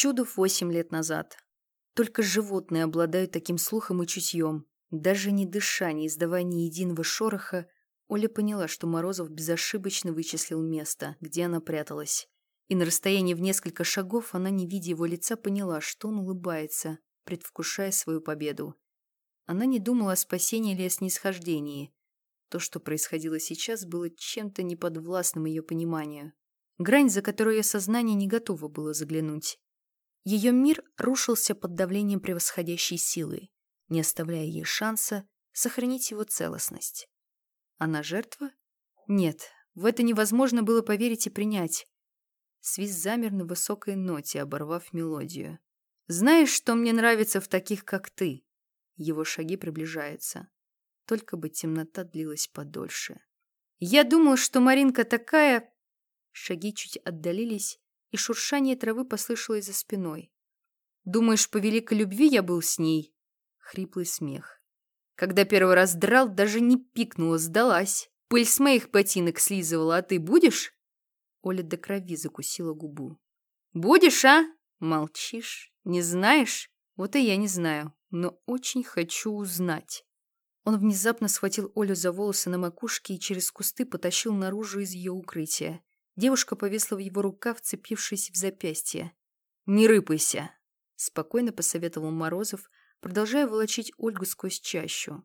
Чудов восемь лет назад. Только животные обладают таким слухом и чутьем. Даже не дыша, не издавая ни единого шороха, Оля поняла, что Морозов безошибочно вычислил место, где она пряталась. И на расстоянии в несколько шагов она, не видя его лица, поняла, что он улыбается, предвкушая свою победу. Она не думала о спасении или о снисхождении. То, что происходило сейчас, было чем-то неподвластным ее пониманию. Грань, за которую ее сознание не готово было заглянуть. Ее мир рушился под давлением превосходящей силы, не оставляя ей шанса сохранить его целостность. Она жертва? Нет, в это невозможно было поверить и принять. Свист замер на высокой ноте, оборвав мелодию. «Знаешь, что мне нравится в таких, как ты?» Его шаги приближаются. Только бы темнота длилась подольше. «Я думал, что Маринка такая...» Шаги чуть отдалились, и шуршание травы послышалось за спиной. «Думаешь, по великой любви я был с ней?» Хриплый смех. Когда первый раз драл, даже не пикнула, сдалась. Пыль с моих ботинок слизывала, а ты будешь? Оля до крови закусила губу. «Будешь, а?» «Молчишь? Не знаешь?» «Вот и я не знаю, но очень хочу узнать». Он внезапно схватил Олю за волосы на макушке и через кусты потащил наружу из ее укрытия. Девушка повисла в его рукав, вцепившись в запястье. «Не рыпайся!» — спокойно посоветовал Морозов, продолжая волочить Ольгу сквозь чащу.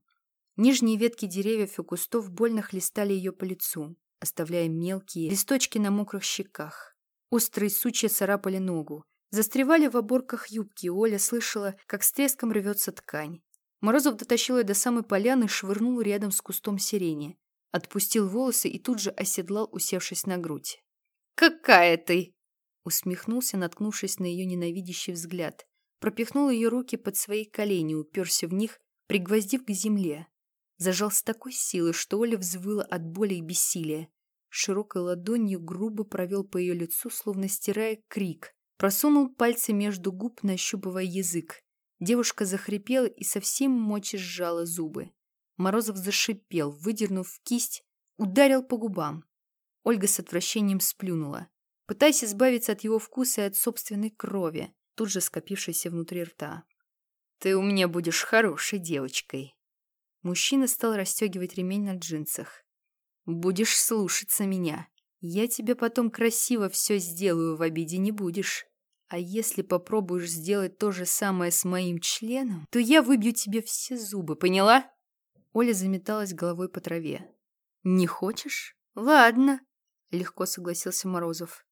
Нижние ветки деревьев и кустов больно хлестали ее по лицу оставляя мелкие листочки на мокрых щеках. Острые сучья царапали ногу. Застревали в оборках юбки, и Оля слышала, как с треском рвется ткань. Морозов дотащил ее до самой поляны и швырнул рядом с кустом сирени. Отпустил волосы и тут же оседлал, усевшись на грудь. «Какая ты!» Усмехнулся, наткнувшись на ее ненавидящий взгляд. Пропихнул ее руки под свои колени, уперся в них, пригвоздив к земле. Зажал с такой силой, что Оля взвыла от боли и бессилия. Широкой ладонью грубо провел по ее лицу, словно стирая крик. Просунул пальцы между губ, нащупывая язык. Девушка захрипела и совсем мочи сжала зубы. Морозов зашипел, выдернув кисть, ударил по губам. Ольга с отвращением сплюнула, пытаясь избавиться от его вкуса и от собственной крови, тут же скопившейся внутри рта. «Ты у меня будешь хорошей девочкой». Мужчина стал расстегивать ремень на джинсах. Будешь слушаться меня. Я тебе потом красиво все сделаю, в обиде не будешь. А если попробуешь сделать то же самое с моим членом, то я выбью тебе все зубы, поняла?» Оля заметалась головой по траве. «Не хочешь? Ладно», — легко согласился Морозов.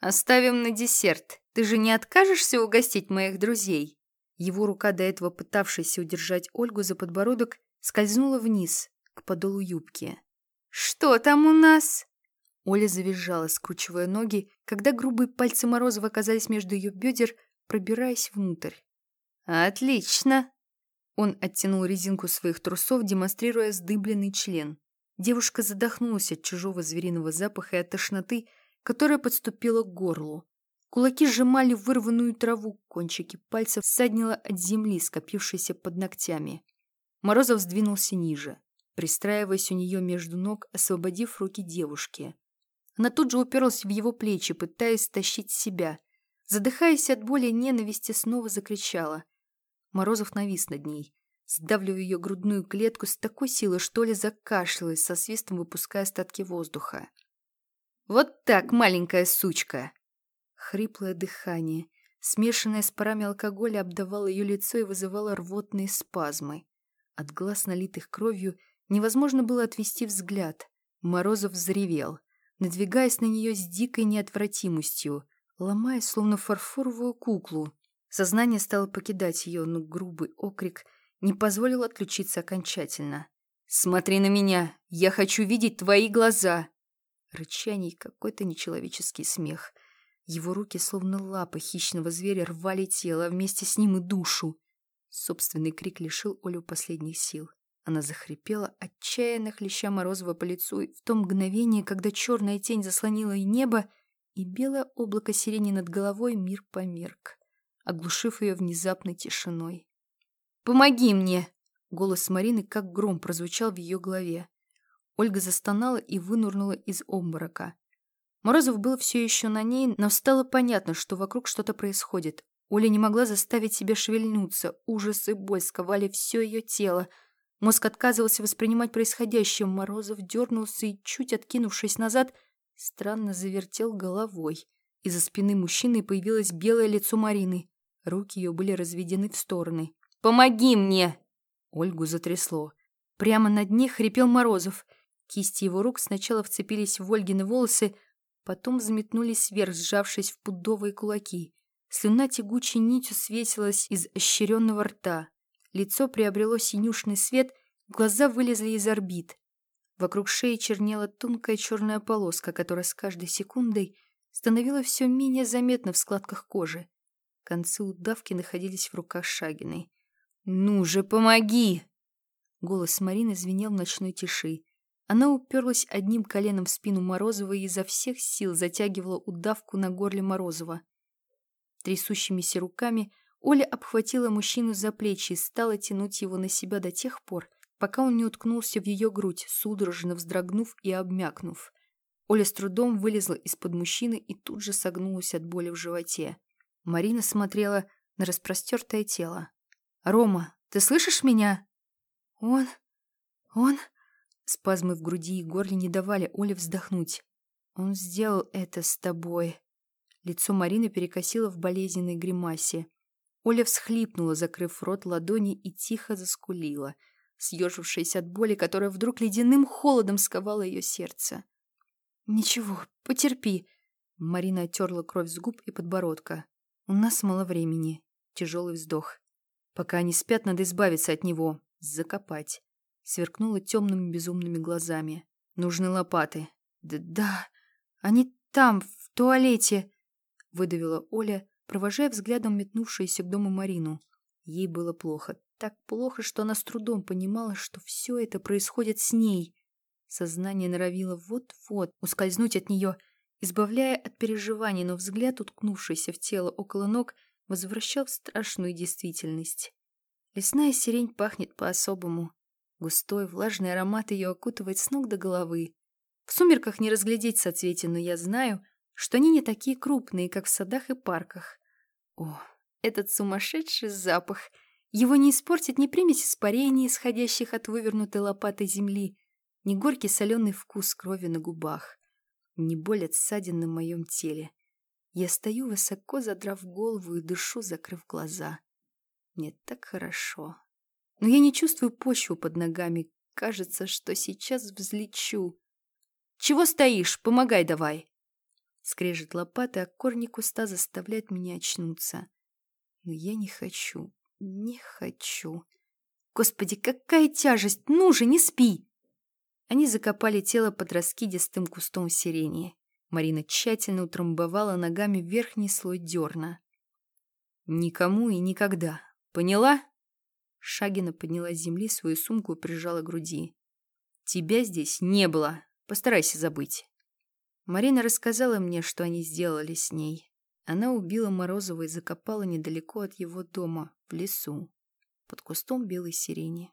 «Оставим на десерт. Ты же не откажешься угостить моих друзей?» Его рука, до этого пытавшаяся удержать Ольгу за подбородок, скользнула вниз, к подолу юбки. «Что там у нас?» Оля завизжала, скручивая ноги, когда грубые пальцы Морозова оказались между ее бедер, пробираясь внутрь. «Отлично!» Он оттянул резинку своих трусов, демонстрируя сдыбленный член. Девушка задохнулась от чужого звериного запаха и от тошноты, которая подступила к горлу. Кулаки сжимали вырванную траву, кончики пальцев ссаднило от земли, скопившейся под ногтями. Морозов сдвинулся ниже пристраиваясь у нее между ног, освободив руки девушки. Она тут же уперлась в его плечи, пытаясь стащить себя. Задыхаясь от боли и ненависти, снова закричала. Морозов навис над ней, сдавливая ее грудную клетку с такой силой, что ли закашлялась, со свистом выпуская остатки воздуха. «Вот так, маленькая сучка!» Хриплое дыхание, смешанное с парами алкоголя, обдавало ее лицо и вызывало рвотные спазмы. От глаз, налитых кровью, Невозможно было отвести взгляд. Морозов взревел, надвигаясь на нее с дикой неотвратимостью, ломая, словно фарфоровую куклу. Сознание стало покидать ее, но грубый окрик не позволил отключиться окончательно. «Смотри на меня! Я хочу видеть твои глаза!» Рычание и какой-то нечеловеческий смех. Его руки, словно лапы хищного зверя, рвали тело, а вместе с ним и душу. Собственный крик лишил Олю последних сил. Она захрипела, отчаянно хлеща Морозова по лицу, и в то мгновение, когда черная тень заслонила и небо, и белое облако сирени над головой, мир померк, оглушив ее внезапной тишиной. «Помоги мне!» Голос Марины как гром прозвучал в ее голове. Ольга застонала и вынурнула из обморока. Морозов был все еще на ней, но стало понятно, что вокруг что-то происходит. Оля не могла заставить себя шевельнуться. Ужас и боль сковали все ее тело. Мозг отказывался воспринимать происходящее. Морозов дернулся и, чуть откинувшись назад, странно завертел головой. Из-за спины мужчины появилось белое лицо Марины. Руки ее были разведены в стороны. «Помоги мне!» Ольгу затрясло. Прямо над ней хрипел Морозов. Кисти его рук сначала вцепились в Ольгины волосы, потом взметнулись вверх, сжавшись в пудовые кулаки. Слюна тягучей нитью светилась из ощеренного рта. Лицо приобрело синюшный свет, глаза вылезли из орбит. Вокруг шеи чернела тонкая черная полоска, которая с каждой секундой становилась все менее заметна в складках кожи. Концы удавки находились в руках Шагиной. «Ну же, помоги!» Голос Марины звенел в ночной тиши. Она уперлась одним коленом в спину Морозова и изо всех сил затягивала удавку на горле Морозова. Трясущимися руками Оля обхватила мужчину за плечи и стала тянуть его на себя до тех пор, пока он не уткнулся в ее грудь, судорожно вздрогнув и обмякнув. Оля с трудом вылезла из-под мужчины и тут же согнулась от боли в животе. Марина смотрела на распростертое тело. «Рома, ты слышишь меня?» «Он... он...» Спазмы в груди и горле не давали Оле вздохнуть. «Он сделал это с тобой». Лицо Марины перекосило в болезненной гримасе. Оля всхлипнула, закрыв рот ладони, и тихо заскулила, съежившись от боли, которая вдруг ледяным холодом сковала ее сердце. «Ничего, потерпи». Марина оттерла кровь с губ и подбородка. «У нас мало времени». Тяжелый вздох. «Пока они спят, надо избавиться от него. Закопать». Сверкнула темными безумными глазами. «Нужны лопаты». «Да, да, они там, в туалете», — выдавила Оля, провожая взглядом метнувшуюся к дому Марину. Ей было плохо. Так плохо, что она с трудом понимала, что все это происходит с ней. Сознание норовило вот-вот ускользнуть от нее, избавляя от переживаний, но взгляд, уткнувшийся в тело около ног, возвращал в страшную действительность. Лесная сирень пахнет по-особому. Густой, влажный аромат ее окутывает с ног до головы. В сумерках не разглядеть соцветия, но я знаю, что они не такие крупные, как в садах и парках. О, этот сумасшедший запах! Его не испортит ни примесь испарений, исходящих от вывернутой лопатой земли, ни горький соленый вкус крови на губах, ни боль от ссадин на моем теле. Я стою высоко, задрав голову и дышу, закрыв глаза. Мне так хорошо. Но я не чувствую почву под ногами. Кажется, что сейчас взлечу. «Чего стоишь? Помогай давай!» Скрежет лопаты, а корни куста заставляет меня очнуться. Но я не хочу, не хочу. Господи, какая тяжесть! Ну же, не спи! Они закопали тело под раскидистым кустом сирени. Марина тщательно утрамбовала ногами верхний слой дерна. «Никому и никогда. Поняла?» Шагина подняла с земли свою сумку и прижала к груди. «Тебя здесь не было. Постарайся забыть». Марина рассказала мне, что они сделали с ней. Она убила Морозова и закопала недалеко от его дома, в лесу, под кустом белой сирени.